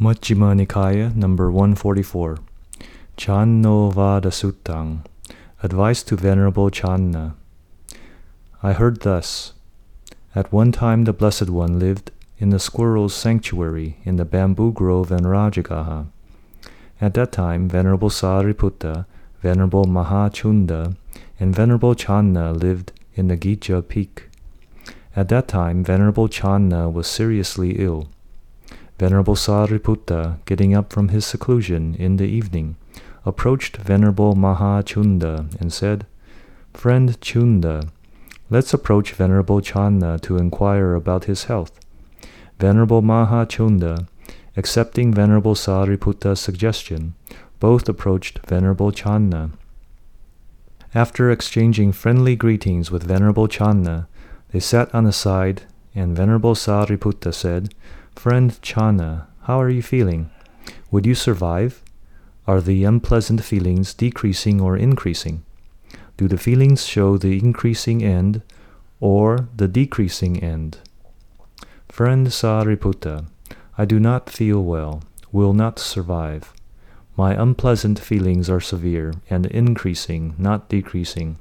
Majjhima Nikaya, number 144. Channo Vada Suttang. Advice to Venerable Channa. I heard thus. At one time the Blessed One lived in the squirrel's sanctuary in the bamboo grove in Rajagaha. At that time, Venerable Sariputta, Venerable Mahachunda, and Venerable Channa lived in the Gija peak. At that time, Venerable Channa was seriously ill. Venerable Sariputta, getting up from his seclusion in the evening, approached Venerable Mahachunda and said, Friend Chunda, let's approach Venerable Channa to inquire about his health. Venerable Mahachunda, accepting Venerable Sariputta's suggestion, both approached Venerable Channa. After exchanging friendly greetings with Venerable Channa, they sat on the side, and Venerable Sariputta said, Friend Channa, how are you feeling? Would you survive? Are the unpleasant feelings decreasing or increasing? Do the feelings show the increasing end or the decreasing end? Friend Sariputta, I do not feel well, will not survive. My unpleasant feelings are severe and increasing, not decreasing.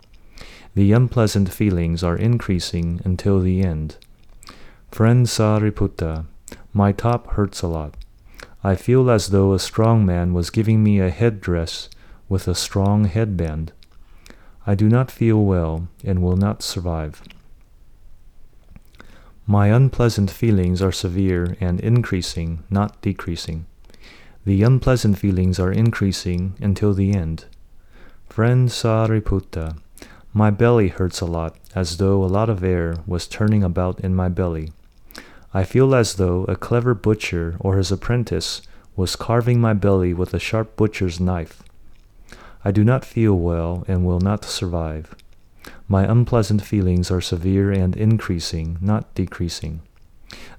The unpleasant feelings are increasing until the end. Friend Sariputta, my top hurts a lot. I feel as though a strong man was giving me a headdress with a strong headband. I do not feel well and will not survive. My unpleasant feelings are severe and increasing, not decreasing. The unpleasant feelings are increasing until the end. Friend Sariputta, my belly hurts a lot, as though a lot of air was turning about in my belly. I feel as though a clever butcher or his apprentice was carving my belly with a sharp butcher's knife. I do not feel well and will not survive. My unpleasant feelings are severe and increasing, not decreasing.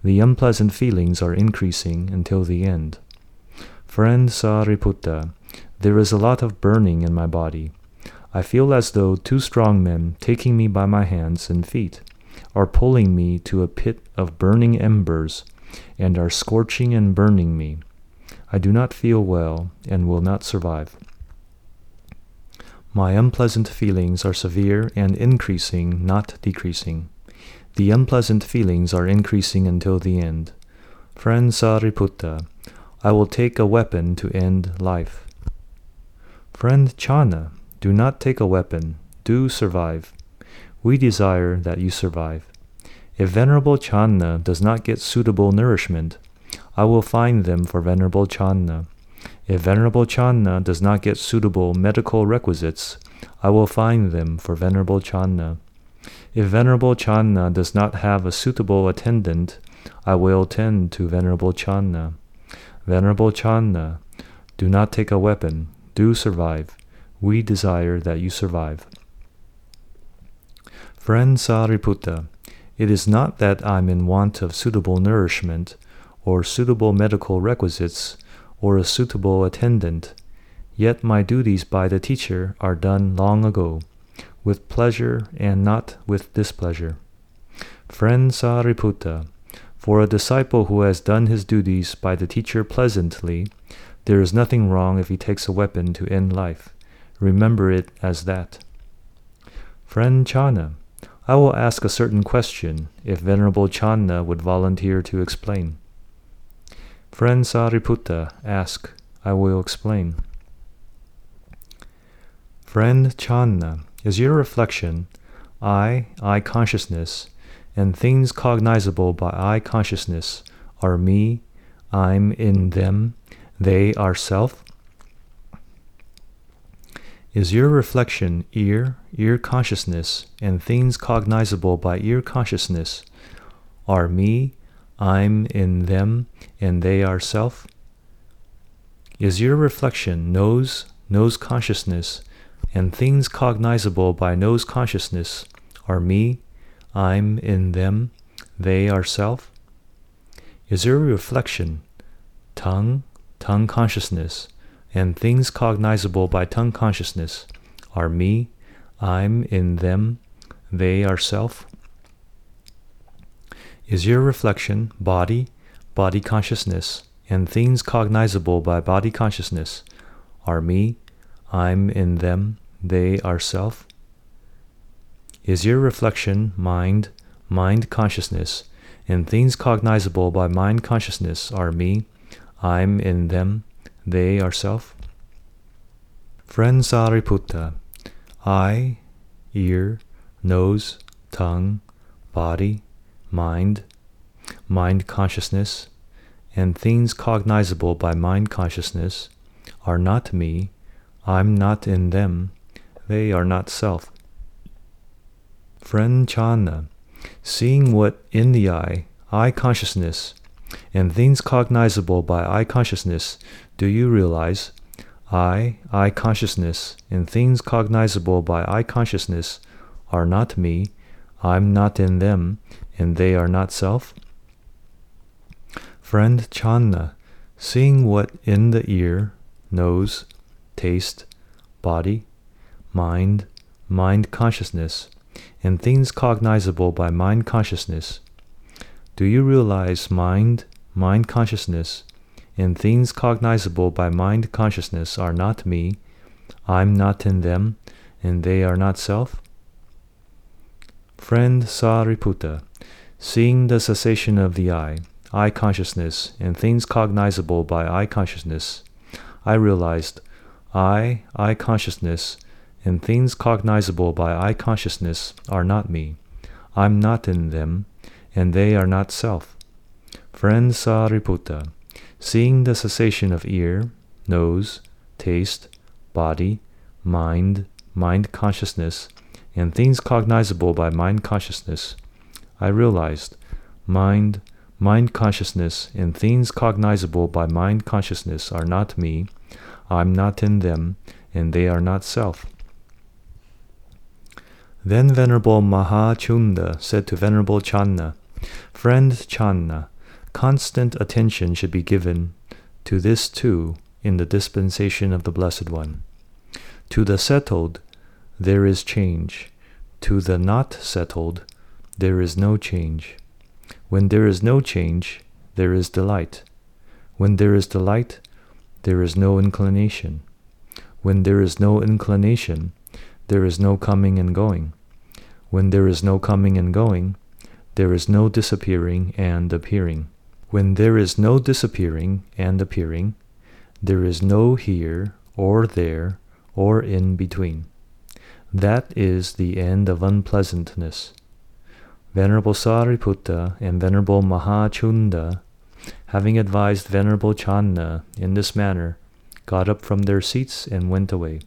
The unpleasant feelings are increasing until the end. Friend Sariputta, there is a lot of burning in my body. I feel as though two strong men, taking me by my hands and feet, are pulling me to a pit of burning embers, and are scorching and burning me. I do not feel well and will not survive. My unpleasant feelings are severe and increasing, not decreasing. The unpleasant feelings are increasing until the end. Friend Sariputta, I will take a weapon to end life. Friend Channa, do not take a weapon, do survive. We desire that you survive. If Venerable Channa does not get suitable nourishment, I will find them for Venerable Channa. If Venerable Channa does not get suitable medical requisites, I will find them for Venerable Channa. If Venerable Channa does not have a suitable attendant, I will tend to Venerable Channa. Venerable Channa, do not take a weapon, do survive. We desire that you survive. Friend Sariputta, it is not that I am in want of suitable nourishment, or suitable medical requisites, or a suitable attendant. Yet my duties by the teacher are done long ago, with pleasure and not with displeasure. Friend Sariputta, for a disciple who has done his duties by the teacher pleasantly, there is nothing wrong if he takes a weapon to end life. Remember it as that. Friend Channa, I will ask a certain question if Venerable Channa would volunteer to explain. Friend Sariputta, ask, I will explain. Friend Channa, is your reflection, eye, eye consciousness, and things cognizable by I consciousness are me, I'm in them, they are self? Is your reflection ear, ear consciousness, and things cognizable by ear consciousness are me, I'm in them, and they are self? Is your reflection nose, nose consciousness, and things cognizable by nose consciousness are me, I'm in them, they are self? Is your reflection tongue, tongue consciousness, and things cognizable by tongue consciousness are me, I'm in them, they are self? Is your reflection body, body consciousness, and things cognizable by body consciousness are me, I'm in them, they are self? Is your reflection mind, mind consciousness, and things cognizable by mind consciousness are me, I'm in them, they are self? Friend Sariputta, eye, ear, nose, tongue, body, mind, mind consciousness, and things cognizable by mind consciousness are not me, I'm not in them, they are not self. Friend Channa, seeing what in the eye, eye consciousness, and things cognizable by eye consciousness, do you realize I, eye consciousness, and things cognizable by eye consciousness are not me, I'm not in them, and they are not self? Friend Channa, seeing what in the ear, nose, taste, body, mind, mind consciousness, and things cognizable by mind consciousness, do you realize mind, mind consciousness, and things cognizable by mind consciousness are not me, I'm not in them, and they are not self? Friend Sariputta, seeing the cessation of the eye, eye consciousness, and things cognizable by eye consciousness, eye realized I, eye consciousness, and things cognizable by eye consciousness are not me. I'm not in them, and they are not self. Friend Sariputta, seeing the cessation of ear, nose, taste, body, mind, mind consciousness, and things cognizable by mind consciousness, I realized mind, mind consciousness, and things cognizable by mind consciousness are not me, I'm not in them, and they are not self. Then Venerable Mahachunda said to Venerable Channa, Friend Channa, constant attention should be given to this too in the dispensation of the Blessed One. To the settled, there is change. To the not settled, there is no change. When there is no change, there is delight. When there is delight, there is no inclination. When there is no inclination, there is no coming and going. When there is no coming and going, there is no disappearing and appearing. When there is no disappearing and appearing, there is no here or there or in between. That is the end of unpleasantness. Venerable Sariputta and Venerable Mahachunda, having advised Venerable Channa in this manner, got up from their seats and went away.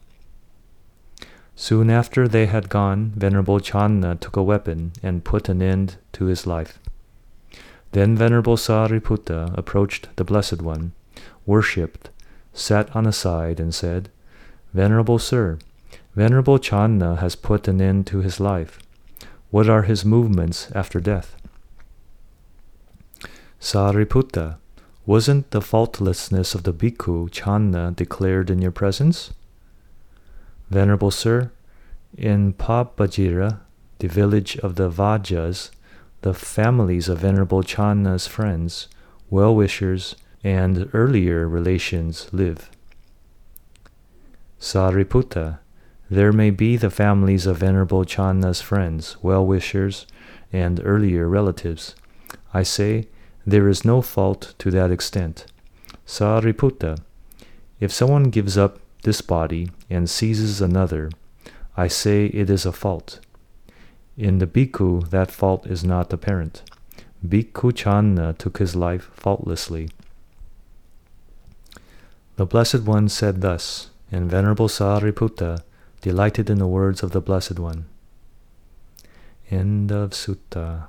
Soon after they had gone, Venerable Channa took a weapon and put an end to his life. Then Venerable Sariputta approached the Blessed One, worshipped, sat on a side, and said, Venerable Sir, Venerable Channa has put an end to his life. What are his movements after death? Sariputta, wasn't the faultlessness of the bhikkhu Channa declared in your presence? Venerable Sir, in Pabbajira, the village of the Vajjis, the families of Venerable Channa's friends, well wishers, and earlier relations live. Sariputta, there may be the families of Venerable Channa's friends, well wishers, and earlier relatives. I say, there is no fault to that extent. Sariputta, if someone gives up this body and seizes another, I say it is a fault. In the bhikkhu, that fault is not apparent. Bhikkhu Channa took his life faultlessly. The Blessed One said thus, and Venerable Sariputta delighted in the words of the Blessed One. End of Sutta.